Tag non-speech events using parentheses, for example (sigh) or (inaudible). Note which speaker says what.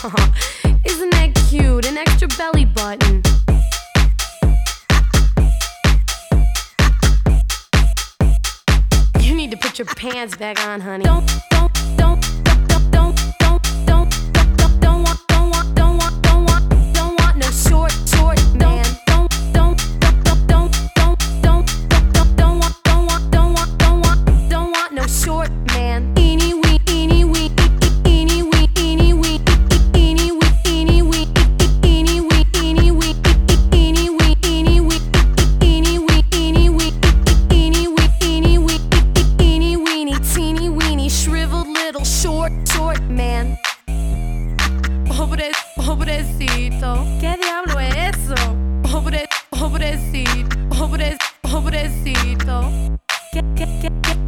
Speaker 1: (laughs) Isn't that cute? An extra belly button. You need to put your pants back on, honey. Sword, sword man. Pobre, pobrecito. ¿Qué diablo es eso? Pobre, pobrecito. Pobre, pobrecito. Qué, qué, qué?